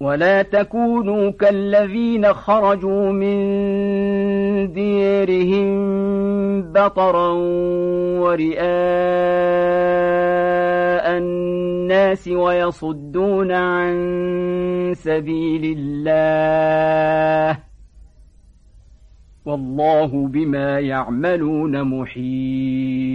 ولا تكونوا كالذين خرجوا من ديرهم بطرا ورئاء الناس ويصدون عن سبيل الله والله بما يعملون محيط.